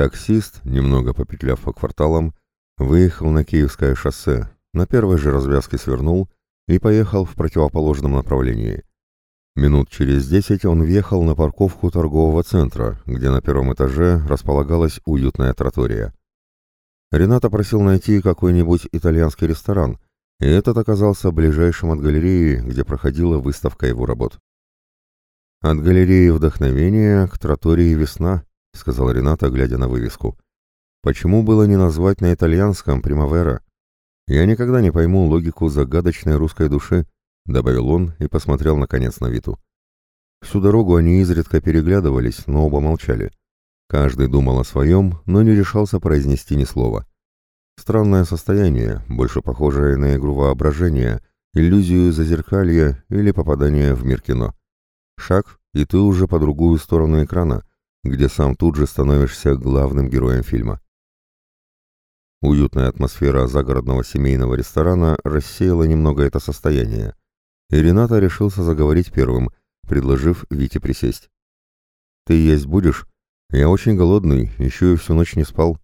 Таксист, немного попетляв по кварталам, выехал на Киевское шоссе, на первой же развязке свернул и поехал в противоположном направлении. Минут через десять он въехал на парковку торгового центра, где на первом этаже располагалась уютная тротория. Рената просил найти какой-нибудь итальянский ресторан, и этот оказался ближайшим от галереи, где проходила выставка его работ. «От галереи вдохновения к тротории весна», — сказал Рената, глядя на вывеску. «Почему было не назвать на итальянском «Примавера»? Я никогда не пойму логику загадочной русской души», — добавил он и посмотрел наконец на Виту. Всю дорогу они изредка переглядывались, но оба молчали. Каждый думал о своем, но не решался произнести ни слова. Странное состояние, больше похожее на игру воображения, иллюзию зазеркалья или попадание в мир кино. Шаг, и ты уже по другую сторону экрана, где сам тут же становишься главным героем фильма. Уютная атмосфера загородного семейного ресторана рассеяла немного это состояние, и Рената решился заговорить первым, предложив Вите присесть. «Ты есть будешь?» «Я очень голодный, еще и всю ночь не спал».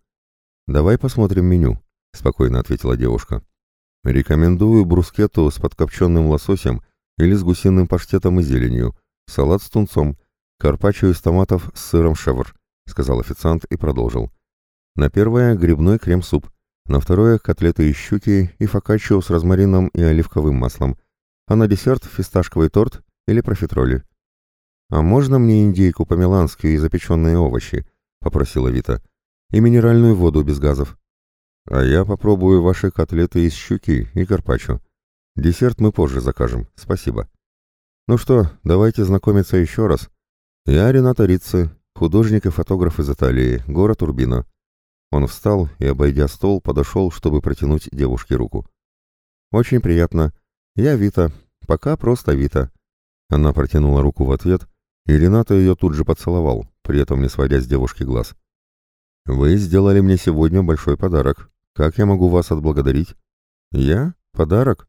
«Давай посмотрим меню», — спокойно ответила девушка. «Рекомендую брускетту с подкопченным лососем или с гусиным паштетом и зеленью, салат с тунцом, карпаччо из томатов с сыром шевр», — сказал официант и продолжил. «На первое — грибной крем-суп, на второе — котлеты из щуки и фокаччо с розмарином и оливковым маслом, а на десерт — фисташковый торт или профитроли». «А можно мне индейку по-милански и запеченные овощи?» — попросила Вита. «И минеральную воду без газов». «А я попробую ваши котлеты из щуки и карпаччо. Десерт мы позже закажем. Спасибо». «Ну что, давайте знакомиться еще раз. Я Рената Рицци, художник и фотограф из Италии, город Урбино». Он встал и, обойдя стол, подошел, чтобы протянуть девушке руку. «Очень приятно. Я Вита. Пока просто Вита». Она протянула руку в ответ — и Рената ее тут же поцеловал, при этом не сводя с девушки глаз. «Вы сделали мне сегодня большой подарок. Как я могу вас отблагодарить?» «Я? Подарок?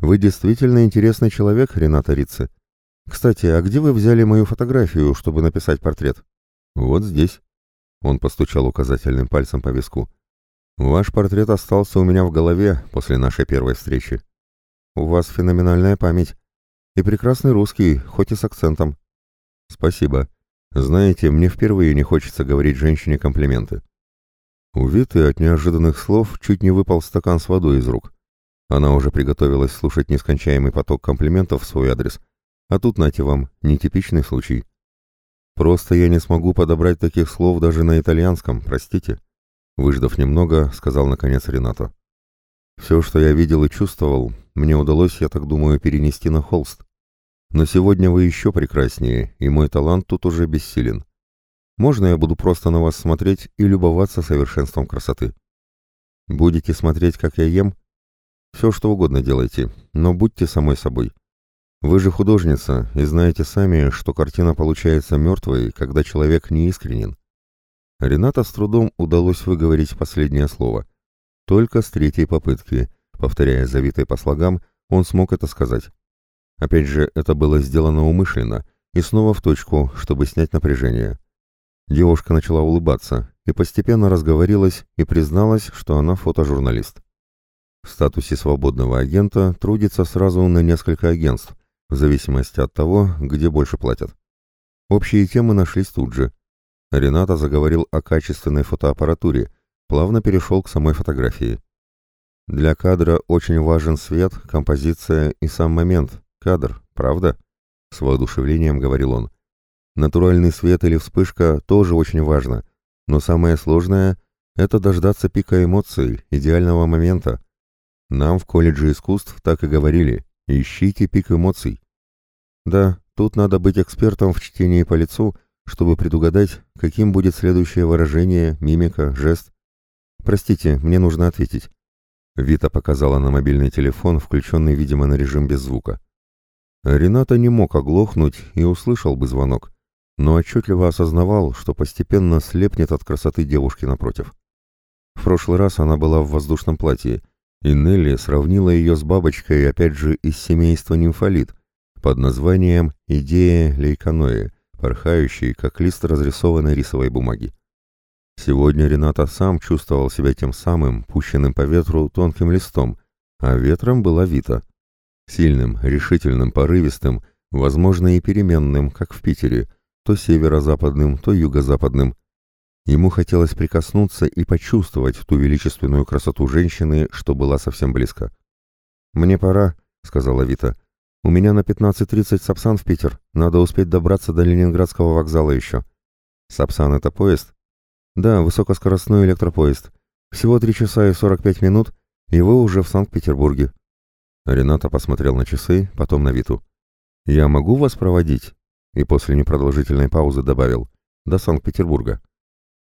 Вы действительно интересный человек, Рената Рице. Кстати, а где вы взяли мою фотографию, чтобы написать портрет?» «Вот здесь». Он постучал указательным пальцем по виску. «Ваш портрет остался у меня в голове после нашей первой встречи. У вас феноменальная память. И прекрасный русский, хоть и с акцентом. «Спасибо. Знаете, мне впервые не хочется говорить женщине комплименты». У Виты от неожиданных слов чуть не выпал стакан с водой из рук. Она уже приготовилась слушать нескончаемый поток комплиментов в свой адрес. А тут, нате вам, нетипичный случай. «Просто я не смогу подобрать таких слов даже на итальянском, простите», выждав немного, сказал наконец Ренато. «Все, что я видел и чувствовал, мне удалось, я так думаю, перенести на холст. Но сегодня вы еще прекраснее, и мой талант тут уже бессилен. Можно я буду просто на вас смотреть и любоваться совершенством красоты? Будете смотреть, как я ем? Все, что угодно делайте, но будьте самой собой. Вы же художница, и знаете сами, что картина получается мертвой, когда человек не искренен. Рената с трудом удалось выговорить последнее слово. Только с третьей попытки, повторяя завитой по слогам, он смог это сказать. Опять же, это было сделано умышленно и снова в точку, чтобы снять напряжение. Девушка начала улыбаться и постепенно разговорилась и призналась, что она фотожурналист. В статусе свободного агента трудится сразу на несколько агентств, в зависимости от того, где больше платят. Общие темы нашлись тут же. Рената заговорил о качественной фотоаппаратуре, плавно перешел к самой фотографии. Для кадра очень важен свет, композиция и сам момент, Кадр, правда? С воодушевлением говорил он. Натуральный свет или вспышка тоже очень важно, но самое сложное — это дождаться пика эмоций, идеального момента. Нам в колледже искусств так и говорили — ищите пик эмоций. Да, тут надо быть экспертом в чтении по лицу, чтобы предугадать, каким будет следующее выражение, мимика, жест. Простите, мне нужно ответить. Вита показала на мобильный телефон, включенный, видимо, на режим без звука. Рената не мог оглохнуть и услышал бы звонок, но отчетливо осознавал, что постепенно слепнет от красоты девушки напротив. В прошлый раз она была в воздушном платье, и Нелли сравнила ее с бабочкой, опять же, из семейства нимфолит, под названием «Идея лейканоэ», порхающей, как лист разрисованной рисовой бумаги. Сегодня Рената сам чувствовал себя тем самым, пущенным по ветру тонким листом, а ветром была Вита. Сильным, решительным, порывистым, возможно и переменным, как в Питере, то северо-западным, то юго-западным. Ему хотелось прикоснуться и почувствовать ту величественную красоту женщины, что была совсем близко. «Мне пора», — сказала Вита. «У меня на 15.30 Сапсан в Питер. Надо успеть добраться до Ленинградского вокзала еще». «Сапсан — это поезд?» «Да, высокоскоростной электропоезд. Всего 3 часа и 45 минут, и вы уже в Санкт-Петербурге». Рената посмотрел на часы, потом на Виту. «Я могу вас проводить?» И после непродолжительной паузы добавил. «До Санкт-Петербурга».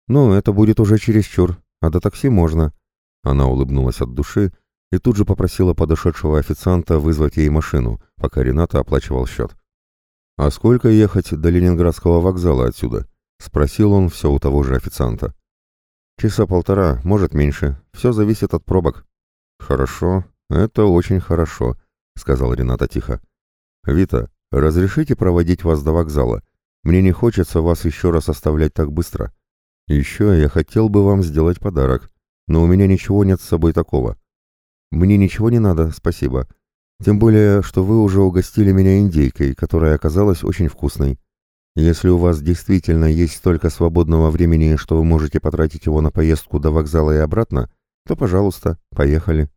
«Ну, это будет уже чересчур, а до такси можно». Она улыбнулась от души и тут же попросила подошедшего официанта вызвать ей машину, пока Рената оплачивал счет. «А сколько ехать до Ленинградского вокзала отсюда?» — спросил он все у того же официанта. «Часа полтора, может меньше. Все зависит от пробок». «Хорошо, это очень хорошо», — сказал Рената тихо. «Вита, разрешите проводить вас до вокзала? Мне не хочется вас еще раз оставлять так быстро. Еще я хотел бы вам сделать подарок, но у меня ничего нет с собой такого. Мне ничего не надо, спасибо. Тем более, что вы уже угостили меня индейкой, которая оказалась очень вкусной. Если у вас действительно есть столько свободного времени, что вы можете потратить его на поездку до вокзала и обратно, то, пожалуйста, поехали.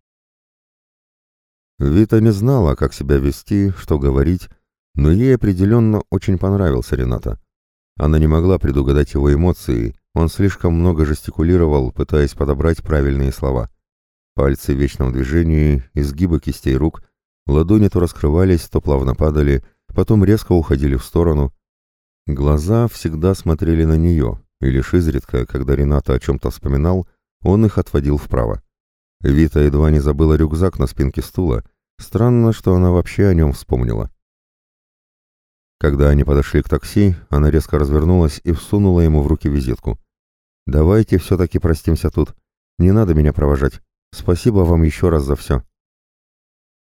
Вита не знала, как себя вести, что говорить, но ей определенно очень понравился Рената. Она не могла предугадать его эмоции, он слишком много жестикулировал, пытаясь подобрать правильные слова. Пальцы в вечном движении, изгибы кистей рук, ладони то раскрывались, то плавно падали, потом резко уходили в сторону. Глаза всегда смотрели на нее, и лишь изредка, когда Рената о чем-то вспоминал, он их отводил вправо. Вита едва не забыла рюкзак на спинке стула. Странно, что она вообще о нем вспомнила. Когда они подошли к такси, она резко развернулась и всунула ему в руки визитку. «Давайте все-таки простимся тут. Не надо меня провожать. Спасибо вам еще раз за все».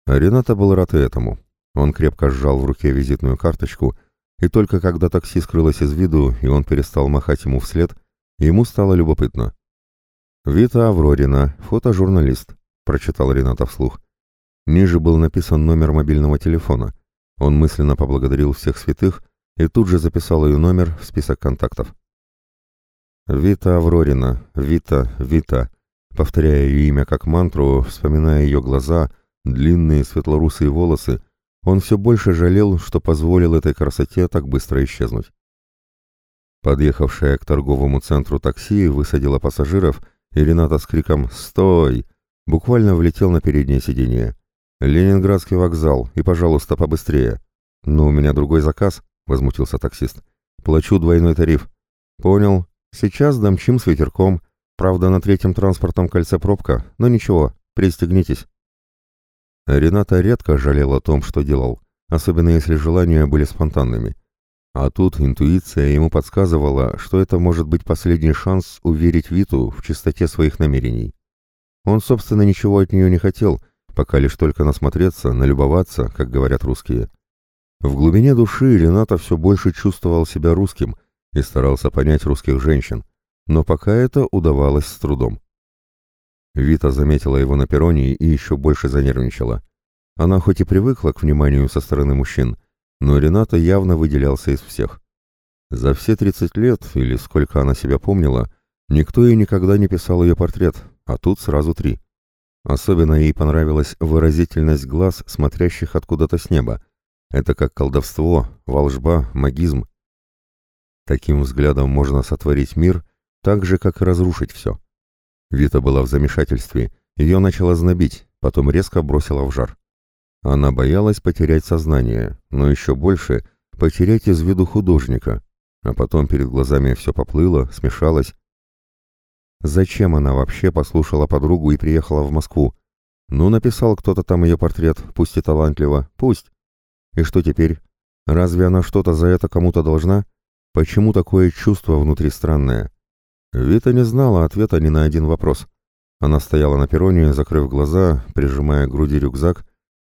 Рената был рад и этому. Он крепко сжал в руке визитную карточку, и только когда такси скрылось из виду, и он перестал махать ему вслед, ему стало любопытно. «Вита Аврорина, фотожурналист», — прочитал Рената вслух. Ниже был написан номер мобильного телефона — он мысленно поблагодарил всех святых и тут же записал ее номер в список контактов. «Вита Аврорина, Вита, Вита», повторяя ее имя как мантру, вспоминая ее глаза, длинные светлорусые волосы, он все больше жалел, что позволил этой красоте так быстро исчезнуть. Подъехавшая к торговому центру такси высадила пассажиров, и Рената с криком «Стой!» буквально влетел на переднее сиденье. «Ленинградский вокзал, и, пожалуйста, побыстрее». «Но у меня другой заказ», — возмутился таксист. «Плачу двойной тариф». «Понял. Сейчас домчим с ветерком. Правда, на третьем транспортном кольце пробка, но ничего, пристегнитесь». Рената редко жалел о том, что делал, особенно если желания были спонтанными. А тут интуиция ему подсказывала, что это может быть последний шанс уверить Виту в чистоте своих намерений. Он, собственно, ничего от нее не хотел — пока лишь только насмотреться, налюбоваться, как говорят русские. В глубине души Рената все больше чувствовал себя русским и старался понять русских женщин, но пока это удавалось с трудом. Вита заметила его на перроне и еще больше занервничала. Она хоть и привыкла к вниманию со стороны мужчин, но Рената явно выделялся из всех. За все 30 лет, или сколько она себя помнила, никто и никогда не писал ее портрет, а тут сразу три. Особенно ей понравилась выразительность глаз, смотрящих откуда-то с неба. Это как колдовство, волжба, магизм. Таким взглядом можно сотворить мир, так же, как и разрушить все. Вита была в замешательстве, ее начало знобить, потом резко бросила в жар. Она боялась потерять сознание, но еще больше — потерять из виду художника, а потом перед глазами все поплыло, смешалось, Зачем она вообще послушала подругу и приехала в Москву? Ну, написал кто-то там ее портрет, пусть и талантливо, пусть. И что теперь? Разве она что-то за это кому-то должна? Почему такое чувство внутри странное? Вита не знала ответа ни на один вопрос. Она стояла на перроне, закрыв глаза, прижимая к груди рюкзак,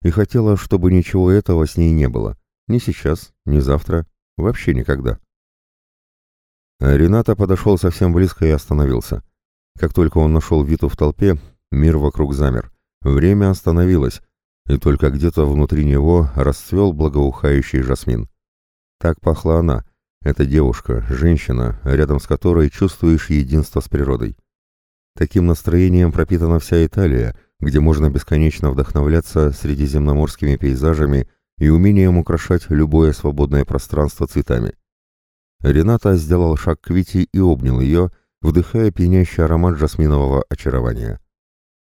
и хотела, чтобы ничего этого с ней не было. Ни сейчас, ни завтра, вообще никогда. Рената подошел совсем близко и остановился. Как только он нашел Виту в толпе, мир вокруг замер. Время остановилось, и только где-то внутри него расцвел благоухающий жасмин. Так пахла она, эта девушка, женщина, рядом с которой чувствуешь единство с природой. Таким настроением пропитана вся Италия, где можно бесконечно вдохновляться средиземноморскими пейзажами и умением украшать любое свободное пространство цветами. Рената сделал шаг к Вите и обнял ее, вдыхая пьянящий аромат жасминового очарования.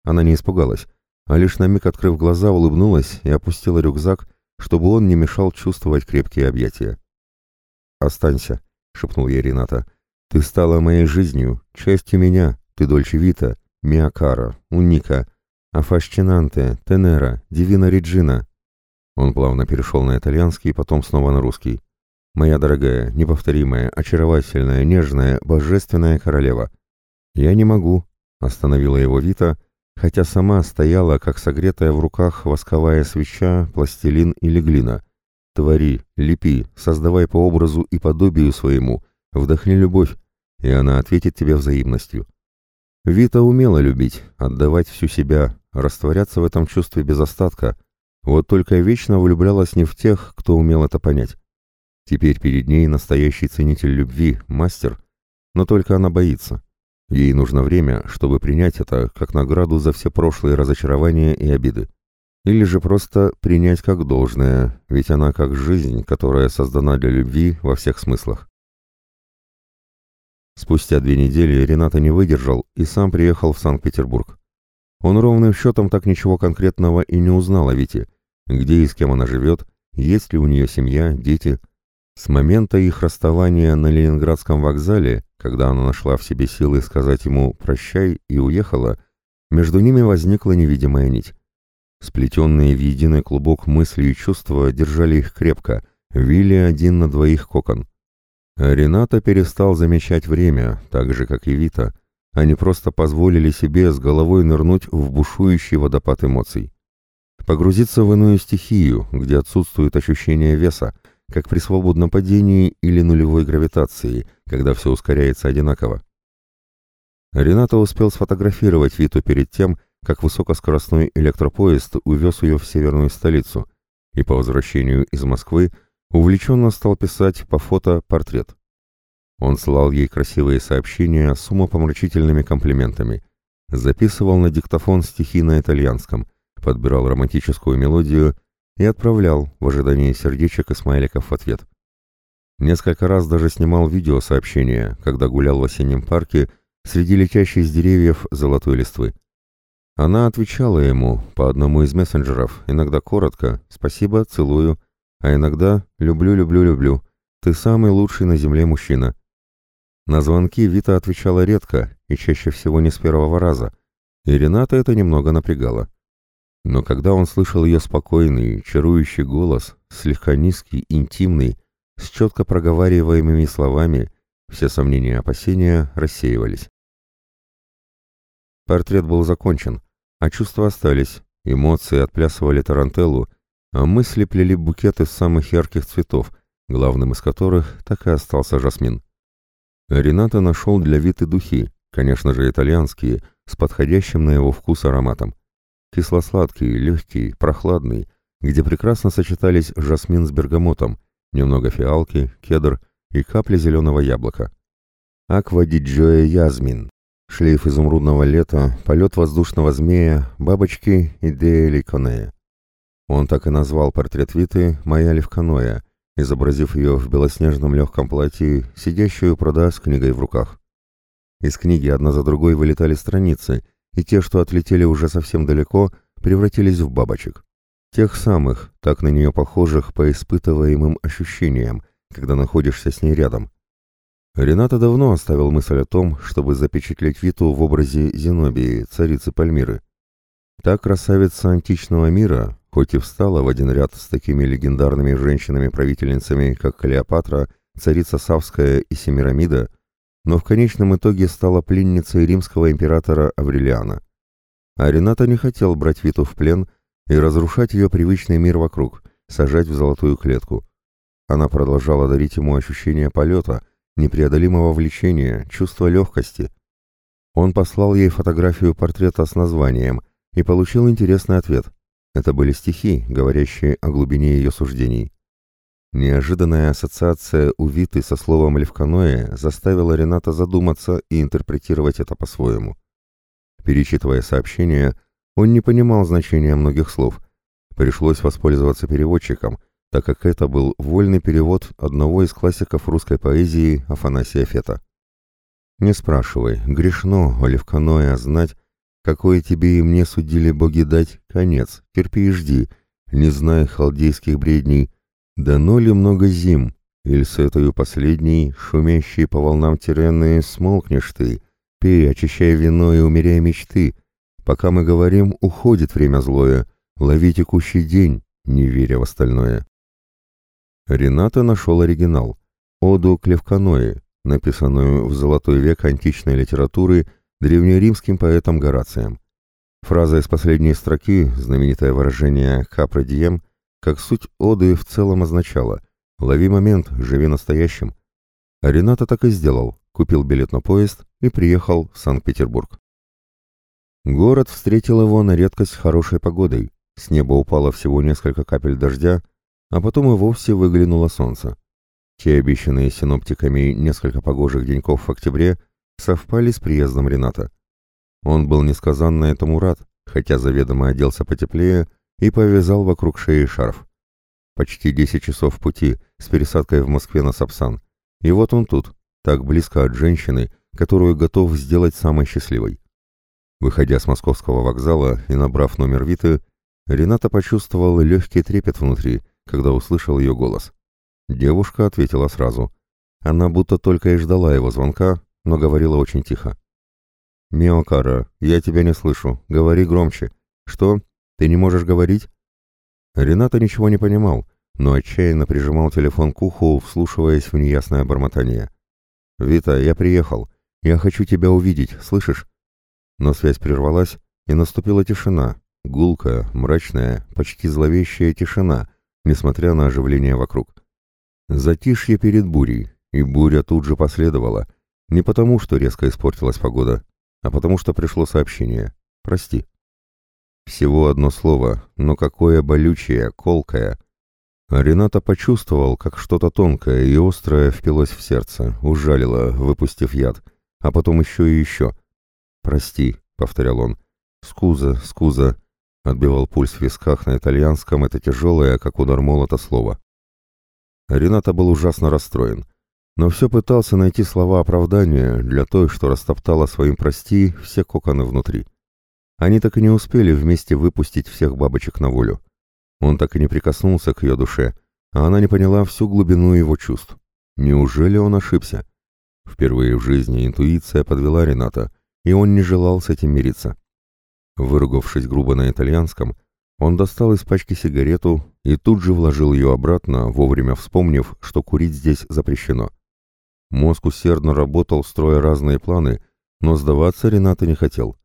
Она не испугалась, а лишь на миг открыв глаза, улыбнулась и опустила рюкзак, чтобы он не мешал чувствовать крепкие объятия. «Останься», — шепнул ей Рената. «Ты стала моей жизнью, частью меня, ты Дольче Вита, Миакара, Уника, Афашчинанте, Тенера, Дивина Реджина». Он плавно перешел на итальянский, потом снова на русский. «Моя дорогая, неповторимая, очаровательная, нежная, божественная королева». «Я не могу», — остановила его Вита, хотя сама стояла, как согретая в руках восковая свеча, пластилин или глина. Твори, лепи, создавай по образу и подобию своему, вдохни любовь, и она ответит тебе взаимностью. Вита умела любить, отдавать всю себя, растворяться в этом чувстве без остатка, вот только вечно влюблялась не в тех, кто умел это понять. Теперь перед ней настоящий ценитель любви, мастер, но только она боится. Ей нужно время, чтобы принять это как награду за все прошлые разочарования и обиды. Или же просто принять как должное, ведь она как жизнь, которая создана для любви во всех смыслах. Спустя две недели Рената не выдержал и сам приехал в Санкт-Петербург. Он ровным счетом так ничего конкретного и не узнал о Вите, где и с кем она живет, есть ли у нее семья, дети. С момента их расставания на Ленинградском вокзале, когда она нашла в себе силы сказать ему «прощай» и уехала, между ними возникла невидимая нить. Сплетенные в единый клубок мысли и чувства держали их крепко, вили один на двоих кокон. Рената перестал замечать время, так же, как и Вита. Они просто позволили себе с головой нырнуть в бушующий водопад эмоций. Погрузиться в иную стихию, где отсутствует ощущение веса, как при свободном падении или нулевой гравитации, когда все ускоряется одинаково. Рената успел сфотографировать Виту перед тем, как высокоскоростной электропоезд увез ее в северную столицу, и по возвращению из Москвы увлеченно стал писать по фото портрет. Он слал ей красивые сообщения с умопомрачительными комплиментами, записывал на диктофон стихи на итальянском, подбирал романтическую мелодию и отправлял в ожидании сердечек и смайликов в ответ. Несколько раз даже снимал видеосообщения, когда гулял в осеннем парке среди летящей с деревьев золотой листвы. Она отвечала ему по одному из мессенджеров, иногда коротко «спасибо, целую», а иногда «люблю, люблю, люблю, ты самый лучший на земле мужчина». На звонки Вита отвечала редко и чаще всего не с первого раза, и Рената это немного напрягало. Но когда он слышал ее спокойный, чарующий голос, слегка низкий, интимный, с четко проговариваемыми словами, все сомнения и опасения рассеивались. Портрет был закончен, а чувства остались, эмоции отплясывали тарантеллу, а мысли плели букет из самых ярких цветов, главным из которых так и остался жасмин. Рената нашел для Виты духи, конечно же итальянские, с подходящим на его вкус ароматом. Кисло-сладкий, легкий, прохладный, где прекрасно сочетались жасмин с бергамотом, немного фиалки, кедр и капли зеленого яблока. Аква диджоя язмин, Шлейф изумрудного лета, полет воздушного змея, бабочки и деэликонея. Он так и назвал портрет Виты «Моя Левканоя», изобразив ее в белоснежном легком платье, сидящую у пруда с книгой в руках. Из книги одна за другой вылетали страницы, и те, что отлетели уже совсем далеко, превратились в бабочек. Тех самых, так на нее похожих по испытываемым ощущениям, когда находишься с ней рядом. Рената давно оставил мысль о том, чтобы запечатлеть Виту в образе Зенобии, царицы Пальмиры. Та красавица античного мира, хоть и встала в один ряд с такими легендарными женщинами-правительницами, как Клеопатра, царица Савская и Семирамида, но в конечном итоге стала пленницей римского императора Аврелиана. А Рената не хотел брать Виту в плен и разрушать ее привычный мир вокруг, сажать в золотую клетку. Она продолжала дарить ему ощущение полета – непреодолимого влечения, чувства легкости. Он послал ей фотографию портрета с названием и получил интересный ответ. Это были стихи, говорящие о глубине ее суждений. Неожиданная ассоциация у Виты со словом «левканое» заставила Рената задуматься и интерпретировать это по-своему. Перечитывая сообщение, он не понимал значения многих слов. Пришлось воспользоваться переводчиком, так как это был вольный перевод одного из классиков русской поэзии Афанасия Фета. «Не спрашивай, грешно, Оливканоя, знать, какое тебе и мне судили боги дать, конец, терпи и жди, не зная халдейских бредней, дано ли много зим, или с этой последней, шумящей по волнам тирены, смолкнешь ты, пей, очищай вино и умеряй мечты, пока мы говорим, уходит время злое, лови текущий день, не веря в остальное». Рената нашел оригинал, оду Клевканои, написанную в золотой век античной литературы древнеримским поэтом Горацием. Фраза из последней строки, знаменитое выражение «капра дием», как суть оды в целом означала «лови момент, живи настоящим». А Рената так и сделал, купил билет на поезд и приехал в Санкт-Петербург. Город встретил его на редкость хорошей погодой, с неба упало всего несколько капель дождя, а потом и вовсе выглянуло солнце. Те обещанные синоптиками несколько погожих деньков в октябре совпали с приездом Рената. Он был несказанно этому рад, хотя заведомо оделся потеплее и повязал вокруг шеи шарф. Почти десять часов пути с пересадкой в Москве на Сапсан. И вот он тут, так близко от женщины, которую готов сделать самой счастливой. Выходя с московского вокзала и набрав номер Виты, Рената почувствовал легкий трепет внутри, когда услышал ее голос. Девушка ответила сразу. Она будто только и ждала его звонка, но говорила очень тихо. «Миокара, я тебя не слышу. Говори громче. Что? Ты не можешь говорить?» Рената ничего не понимал, но отчаянно прижимал телефон к уху, вслушиваясь в неясное бормотание. «Вита, я приехал. Я хочу тебя увидеть, слышишь?» Но связь прервалась, и наступила тишина, гулкая, мрачная, почти зловещая тишина, несмотря на оживление вокруг. Затишье перед бурей, и буря тут же последовала, не потому, что резко испортилась погода, а потому что пришло сообщение «Прости». Всего одно слово, но какое болючее, колкое. Рената почувствовал, как что-то тонкое и острое впилось в сердце, ужалило, выпустив яд, а потом еще и еще. «Прости», — повторял он. «Скуза, скуза», — отбивал пульс в висках на итальянском это тяжелое, как удар молота, слово. Рената был ужасно расстроен, но все пытался найти слова оправдания для той, что растоптала своим «прости» все коконы внутри. Они так и не успели вместе выпустить всех бабочек на волю. Он так и не прикоснулся к ее душе, а она не поняла всю глубину его чувств. Неужели он ошибся? Впервые в жизни интуиция подвела Рената, и он не желал с этим мириться. Выругавшись грубо на итальянском, он достал из пачки сигарету и тут же вложил ее обратно, вовремя вспомнив, что курить здесь запрещено. Мозг усердно работал, строя разные планы, но сдаваться Рената не хотел.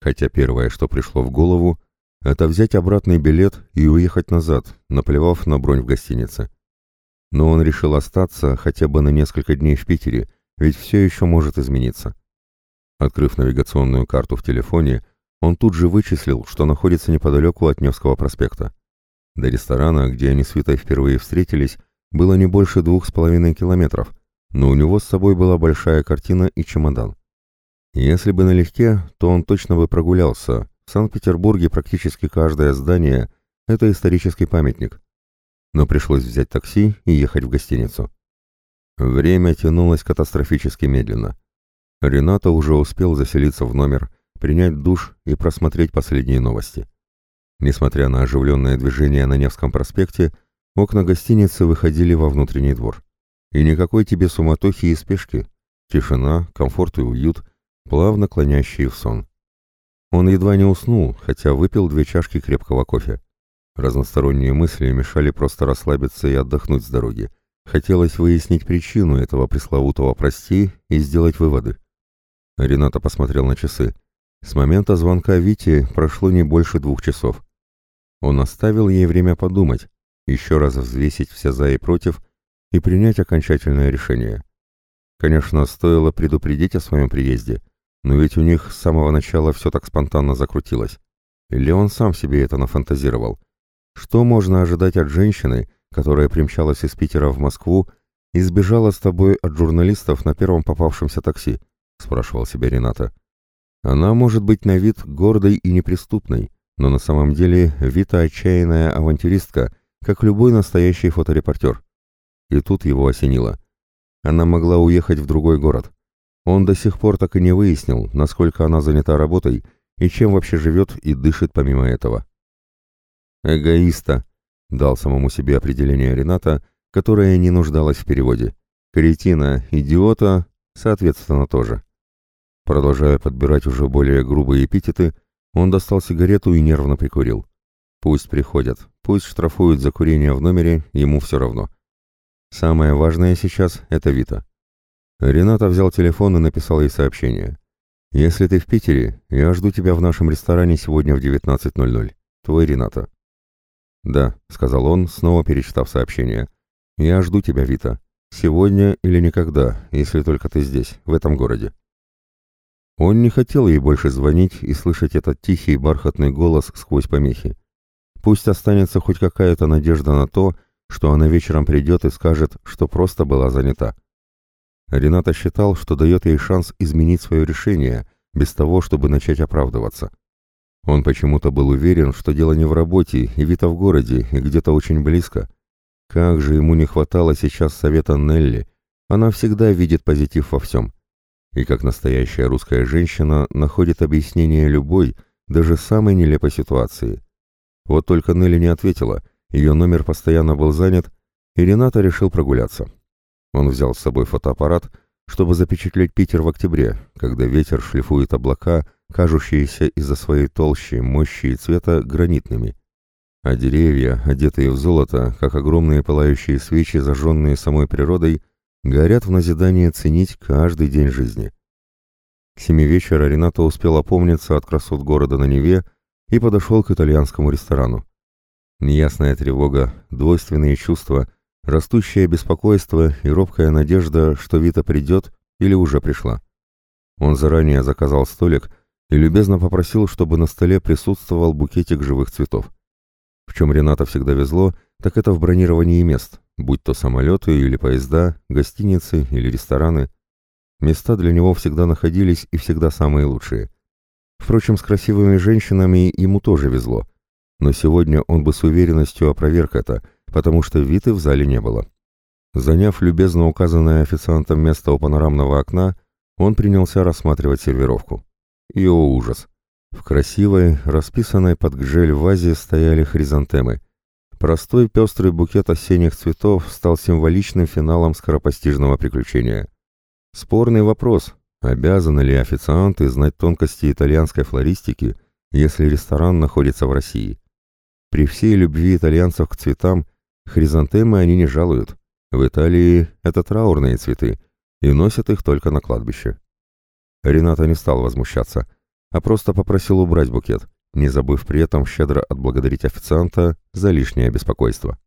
Хотя первое, что пришло в голову, это взять обратный билет и уехать назад, наплевав на бронь в гостинице. Но он решил остаться хотя бы на несколько дней в Питере, ведь все еще может измениться. Открыв навигационную карту в телефоне, он тут же вычислил, что находится неподалеку от Невского проспекта. До ресторана, где они с Витой впервые встретились, было не больше двух с половиной километров, но у него с собой была большая картина и чемодан. Если бы налегке, то он точно бы прогулялся. В Санкт-Петербурге практически каждое здание – это исторический памятник. Но пришлось взять такси и ехать в гостиницу. Время тянулось катастрофически медленно. Рената уже успел заселиться в номер, принять душ и просмотреть последние новости. Несмотря на оживленное движение на Невском проспекте, окна гостиницы выходили во внутренний двор. И никакой тебе суматохи и спешки. Тишина, комфорт и уют, плавно клонящие в сон. Он едва не уснул, хотя выпил две чашки крепкого кофе. Разносторонние мысли мешали просто расслабиться и отдохнуть с дороги. Хотелось выяснить причину этого пресловутого «прости» и сделать выводы. Рената посмотрел на часы. С момента звонка Вити прошло не больше двух часов. Он оставил ей время подумать, еще раз взвесить все «за» и «против» и принять окончательное решение. Конечно, стоило предупредить о своем приезде, но ведь у них с самого начала все так спонтанно закрутилось. Или он сам себе это нафантазировал? Что можно ожидать от женщины, которая примчалась из Питера в Москву и сбежала с тобой от журналистов на первом попавшемся такси? Спрашивал себя Рената. Она может быть на вид гордой и неприступной, но на самом деле Вита отчаянная авантюристка, как любой настоящий фоторепортер. И тут его осенило. Она могла уехать в другой город. Он до сих пор так и не выяснил, насколько она занята работой и чем вообще живет и дышит помимо этого. «Эгоиста», — дал самому себе определение Рената, которое не нуждалось в переводе. «Кретина, идиота, соответственно, тоже». Продолжая подбирать уже более грубые эпитеты, он достал сигарету и нервно прикурил. Пусть приходят, пусть штрафуют за курение в номере, ему все равно. Самое важное сейчас — это Вита. Рената взял телефон и написал ей сообщение. «Если ты в Питере, я жду тебя в нашем ресторане сегодня в 19.00. Твой Рената». «Да», — сказал он, снова перечитав сообщение. «Я жду тебя, Вита. Сегодня или никогда, если только ты здесь, в этом городе». Он не хотел ей больше звонить и слышать этот тихий бархатный голос сквозь помехи. Пусть останется хоть какая-то надежда на то, что она вечером придет и скажет, что просто была занята. Рената считал, что дает ей шанс изменить свое решение, без того, чтобы начать оправдываться. Он почему-то был уверен, что дело не в работе, и Вита в городе, и где-то очень близко. Как же ему не хватало сейчас совета Нелли. Она всегда видит позитив во всем. И как настоящая русская женщина находит объяснение любой, даже самой нелепой ситуации. Вот только Нелли не ответила, ее номер постоянно был занят, и Рената решил прогуляться. Он взял с собой фотоаппарат, чтобы запечатлеть Питер в октябре, когда ветер шлифует облака, кажущиеся из-за своей толщи, мощи и цвета гранитными. А деревья, одетые в золото, как огромные пылающие свечи, зажженные самой природой, горят в назидание ценить каждый день жизни. К семи вечера Рената успел опомниться от красот города на Неве и подошел к итальянскому ресторану. Неясная тревога, двойственные чувства, растущее беспокойство и робкая надежда, что Вита придет или уже пришла. Он заранее заказал столик и любезно попросил, чтобы на столе присутствовал букетик живых цветов. В чем Рената всегда везло, так это в бронировании мест, будь то самолеты или поезда, гостиницы или рестораны. Места для него всегда находились и всегда самые лучшие. Впрочем, с красивыми женщинами ему тоже везло – но сегодня он бы с уверенностью опроверг это, потому что Виты в зале не было. Заняв любезно указанное официантом место у панорамного окна, он принялся рассматривать сервировку. И о ужас! В красивой, расписанной под гжель вазе стояли хризантемы. Простой пестрый букет осенних цветов стал символичным финалом скоропостижного приключения. Спорный вопрос, обязаны ли официанты знать тонкости итальянской флористики, если ресторан находится в России. При всей любви итальянцев к цветам, хризантемы они не жалуют. В Италии это траурные цветы, и носят их только на кладбище. Рената не стал возмущаться, а просто попросил убрать букет, не забыв при этом щедро отблагодарить официанта за лишнее беспокойство.